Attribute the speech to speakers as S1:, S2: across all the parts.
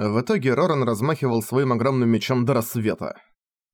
S1: В итоге Роран размахивал своим огромным мечом до рассвета.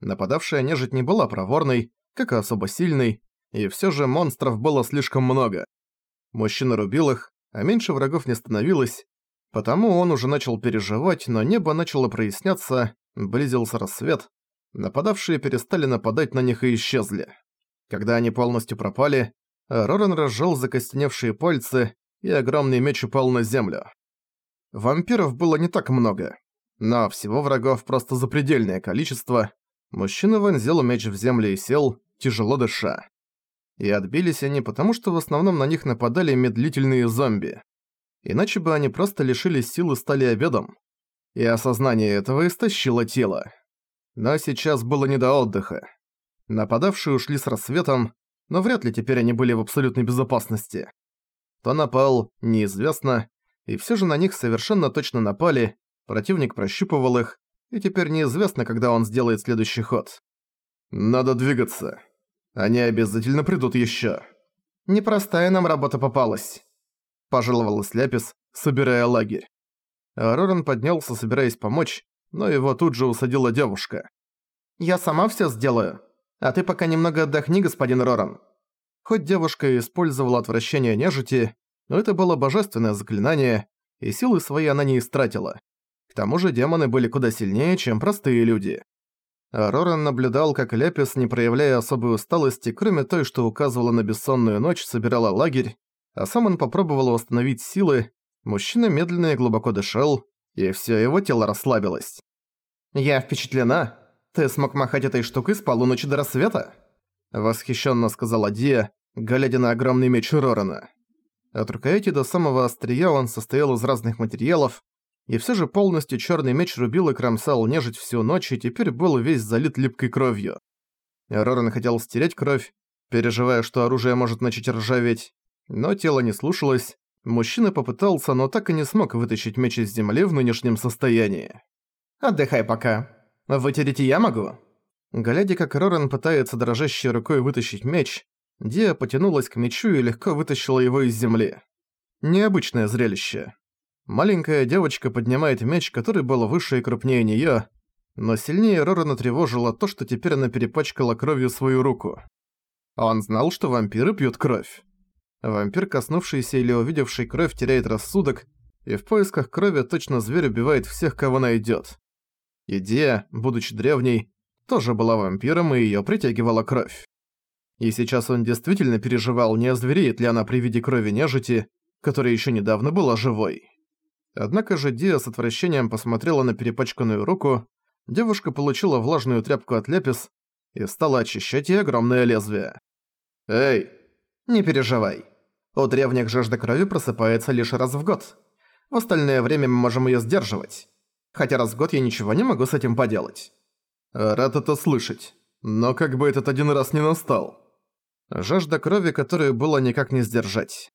S1: Нападавшая нежить не была проворной, как и особо сильной, и всё же монстров было слишком много. Мужчина рубил их, а меньше врагов не становилось, потому он уже начал переживать, но небо начало проясняться, близился рассвет, нападавшие перестали нападать на них и исчезли. Когда они полностью пропали, Роран разжал закостеневшие пальцы, и огромный меч упал на землю. Вампиров было не так много, но всего врагов просто запредельное количество. Мужчина вонзил меч в землю и сел, тяжело дыша. И отбились они потому, что в основном на них нападали медлительные зомби. Иначе бы они просто лишились сил и стали обедом. И осознание этого истощило тело. Но сейчас было не до отдыха. Нападавшие ушли с рассветом, но вряд ли теперь они были в абсолютной безопасности. Кто напал, неизвестно, и все же на них совершенно точно напали, противник прощупывал их, и теперь неизвестно, когда он сделает следующий ход. «Надо двигаться. Они обязательно придут еще. «Непростая нам работа попалась», – пожаловалась Ляпис, собирая лагерь. А Роран поднялся, собираясь помочь, но его тут же усадила девушка. «Я сама все сделаю. А ты пока немного отдохни, господин Роран». Хоть девушка использовала отвращение нежити, но это было божественное заклинание, и силы свои она не истратила. К тому же демоны были куда сильнее, чем простые люди. А Роран наблюдал, как Лепис, не проявляя особой усталости, кроме той, что указывала на бессонную ночь, собирала лагерь, а сам он попробовал восстановить силы, мужчина медленно и глубоко дышал, и всё его тело расслабилось. «Я впечатлена. Ты смог махать этой штукой с полуночи до рассвета?» Восхищенно сказала Дия, глядя на огромный меч Рорана. От рукояти до самого острия он состоял из разных материалов, и все же полностью черный меч рубил и кромсал нежить всю ночь и теперь был весь залит липкой кровью. Роран хотел стереть кровь, переживая, что оружие может начать ржаветь, но тело не слушалось. Мужчина попытался, но так и не смог вытащить меч из земли в нынешнем состоянии. «Отдыхай пока. Вытереть я могу?» Глядя, как Роран пытается дрожащей рукой вытащить меч, Диа потянулась к мечу и легко вытащила его из земли. Необычное зрелище. Маленькая девочка поднимает меч, который был выше и крупнее неё, но сильнее Рорана тревожило то, что теперь она перепачкала кровью свою руку. Он знал, что вампиры пьют кровь. Вампир, коснувшийся или увидевший кровь, теряет рассудок, и в поисках крови точно зверь убивает всех, кого найдёт. Идея, будучи древней, тоже была вампиром и её притягивала кровь. И сейчас он действительно переживал, не озвереет ли она при виде крови нежити, которая ещё недавно была живой. Однако же Диа с отвращением посмотрела на перепачканную руку, девушка получила влажную тряпку от Лепис и стала очищать ей огромное лезвие. «Эй, не переживай. У древних жажда крови просыпается лишь раз в год. В остальное время мы можем её сдерживать. Хотя раз в год я ничего не могу с этим поделать». Рад это слышать. Но как бы этот один раз не настал. Жажда крови, которую было никак не сдержать.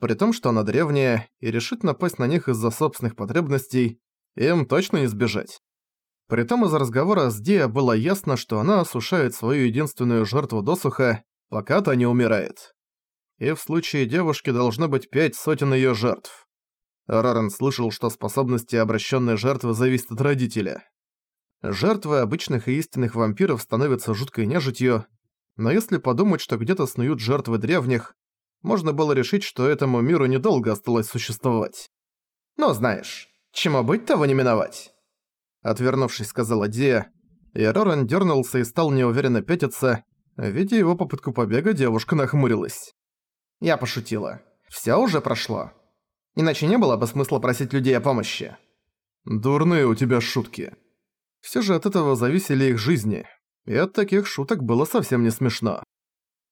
S1: При том, что она древняя и решит напасть на них из-за собственных потребностей, им точно не сбежать. Притом из разговора с Диа было ясно, что она осушает свою единственную жертву досуха, пока та не умирает. И в случае девушки должно быть пять сотен её жертв. Рарен слышал, что способности обращенной жертвы зависят от родителя. Жертвы обычных и истинных вампиров становятся жуткой нежитью, но если подумать, что где-то снуют жертвы древних, можно было решить, что этому миру недолго осталось существовать. «Ну, знаешь, чему быть, того не миновать», — отвернувшись, сказала Дия, и Роран дернулся и стал неуверенно пятиться, видя его попытку побега, девушка нахмурилась. «Я пошутила. Всё уже прошло. Иначе не было бы смысла просить людей о помощи». «Дурные у тебя шутки», все же от этого зависели их жизни, и от таких шуток было совсем не смешно.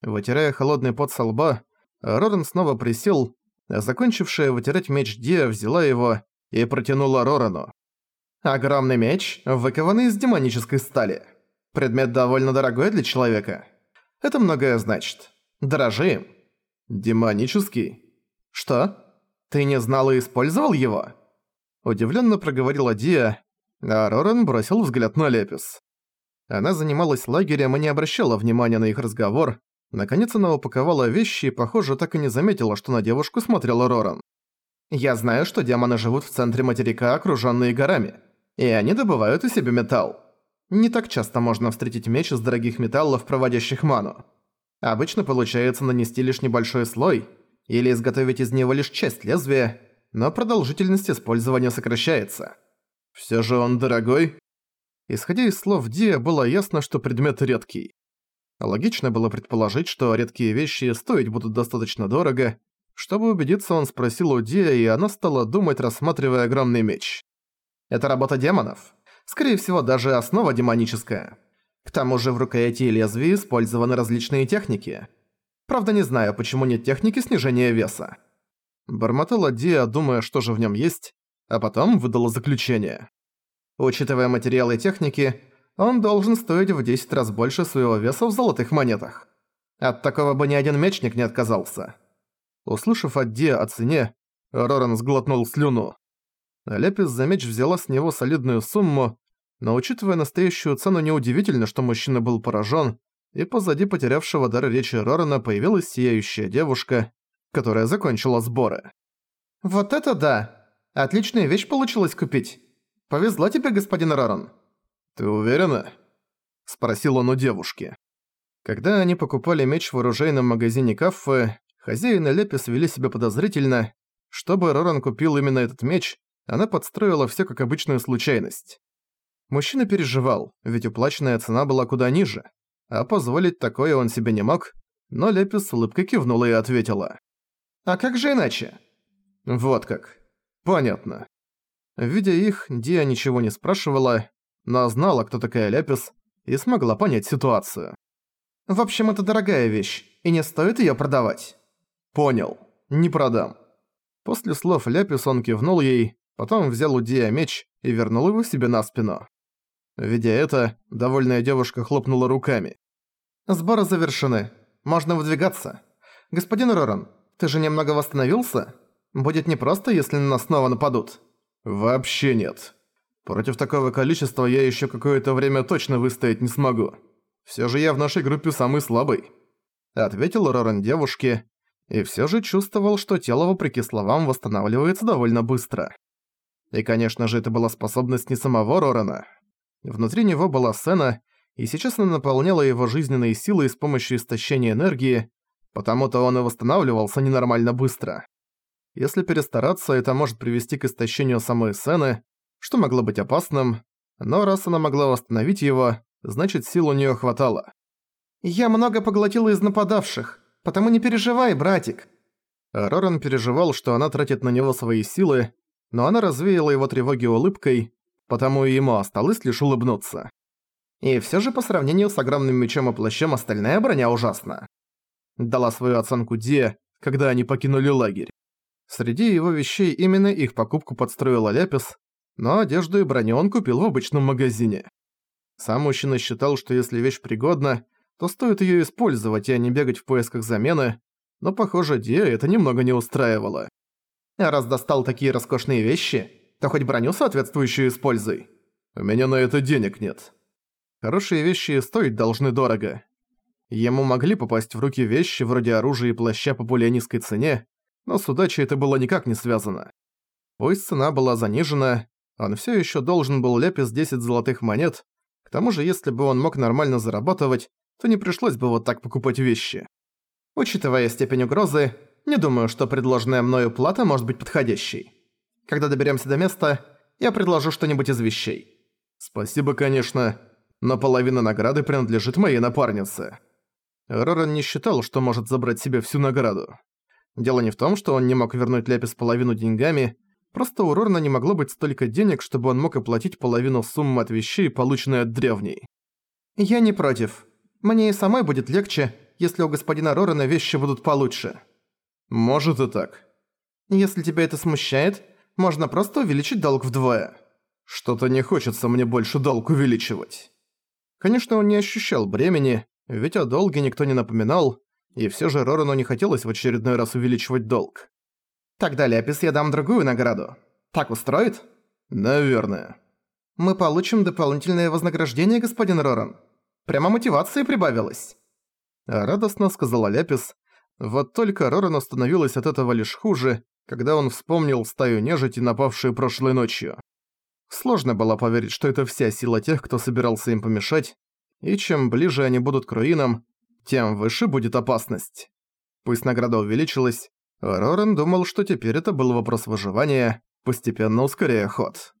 S1: Вытирая холодный пот со лба, Роран снова присел, а закончившая вытирать меч Диа взяла его и протянула Рорану. «Огромный меч, выкованный из демонической стали. Предмет довольно дорогой для человека. Это многое значит. Дорожи им». «Демонический?» «Что? Ты не знал и использовал его?» Удивленно проговорила Диа, а Рорен бросил взгляд на Лепис. Она занималась лагерем и не обращала внимания на их разговор. Наконец она упаковала вещи и, похоже, так и не заметила, что на девушку смотрела Роран. Я знаю, что демоны живут в центре материка, окружённые горами, и они добывают у себя металл. Не так часто можно встретить меч из дорогих металлов, проводящих ману. Обычно получается нанести лишь небольшой слой, или изготовить из него лишь часть лезвия, но продолжительность использования сокращается. Всё же он дорогой. Исходя из слов Диа, было ясно, что предмет редкий. Логично было предположить, что редкие вещи стоить будут достаточно дорого. Чтобы убедиться, он спросил у Диа, и она стала думать, рассматривая огромный меч. Это работа демонов. Скорее всего, даже основа демоническая. К тому же в рукояти и лезвии использованы различные техники. Правда, не знаю, почему нет техники снижения веса. Бормотала Диа, думая, что же в нем есть, а потом выдала заключение. Учитывая материалы и техники, он должен стоить в 10 раз больше своего веса в золотых монетах. От такого бы ни один мечник не отказался. Услышав от Диа о цене, Роран сглотнул слюну. Лепис за меч взяла с него солидную сумму, но учитывая настоящую цену, неудивительно, что мужчина был поражен, и позади потерявшего дар речи Рорана появилась сияющая девушка, которая закончила сборы. «Вот это да! Отличная вещь получилось купить! Повезло тебе, господин Роран!» «Ты уверена?» – спросил он у девушки. Когда они покупали меч в оружейном магазине Каффе, хозяин и Лепис вели себя подозрительно. Чтобы Роран купил именно этот меч, она подстроила все как обычную случайность. Мужчина переживал, ведь уплаченная цена была куда ниже, а позволить такое он себе не мог, но Лепис с улыбкой кивнула и ответила. «А как же иначе?» «Вот как. Понятно». Видя их, Диа ничего не спрашивала, но знала, кто такая Лепис, и смогла понять ситуацию. «В общем, это дорогая вещь, и не стоит её продавать». «Понял. Не продам». После слов Лепис он кивнул ей, потом взял у Диа меч и вернул его себе на спину. Видя это, довольная девушка хлопнула руками. «Сборы завершены. Можно выдвигаться. Господин Роран, ты же немного восстановился? Будет непросто, если на нас снова нападут». «Вообще нет. Против такого количества я еще какое-то время точно выстоять не смогу. Все же я в нашей группе самый слабый», — ответил Роран девушке, и все же чувствовал, что тело, вопреки словам, восстанавливается довольно быстро. И, конечно же, это была способность не самого Рорана. Внутри него была сцена, и сейчас она наполняла его жизненные силы с помощью истощения энергии, потому-то он и восстанавливался ненормально быстро. Если перестараться, это может привести к истощению самой сцены, что могло быть опасным, но раз она могла восстановить его, значит сил у неё хватало. «Я много поглотила из нападавших, потому не переживай, братик». Роран переживал, что она тратит на него свои силы, но она развеяла его тревоги улыбкой, потому и ему осталось лишь улыбнуться. И всё же по сравнению с огромным мечом и плащом остальная броня ужасна. Дала свою оценку Ди, когда они покинули лагерь. Среди его вещей именно их покупку подстроила Ляпис, но одежду и броню он купил в обычном магазине. Сам мужчина считал, что если вещь пригодна, то стоит её использовать, а не бегать в поисках замены, но, похоже, Диа это немного не устраивало. А раз достал такие роскошные вещи, то хоть броню соответствующую используй. У меня на это денег нет. Хорошие вещи стоить должны дорого. Ему могли попасть в руки вещи вроде оружия и плаща по более низкой цене, но с удачей это было никак не связано. Пусть цена была занижена, он все еще должен был Лепис 10 золотых монет, к тому же если бы он мог нормально зарабатывать, то не пришлось бы вот так покупать вещи. Учитывая степень угрозы, не думаю, что предложенная мною плата может быть подходящей. Когда доберемся до места, я предложу что-нибудь из вещей. Спасибо, конечно, но половина награды принадлежит моей напарнице. Роран не считал, что может забрать себе всю награду. Дело не в том, что он не мог вернуть Ляпис половину деньгами, Просто у Рорна не могло быть столько денег, чтобы он мог оплатить половину суммы от вещей, полученной от древней. «Я не против. Мне и самой будет легче, если у господина Рорана вещи будут получше». «Может и так». «Если тебя это смущает, можно просто увеличить долг вдвое». «Что-то не хочется мне больше долг увеличивать». Конечно, он не ощущал бремени, ведь о долге никто не напоминал, и все же Рорану не хотелось в очередной раз увеличивать долг. Тогда Ляпис я дам другую награду. Так устроит? Наверное. Мы получим дополнительное вознаграждение, господин Роран. Прямо мотивация прибавилась. Радостно сказала Ляпис. Вот только Рорану становилось от этого лишь хуже, когда он вспомнил стаю нежити, напавшую прошлой ночью. Сложно было поверить, что это вся сила тех, кто собирался им помешать, и чем ближе они будут к руинам, тем выше будет опасность. Пусть награда увеличилась, Роран думал, что теперь это был вопрос выживания, постепенно ускоряя ход.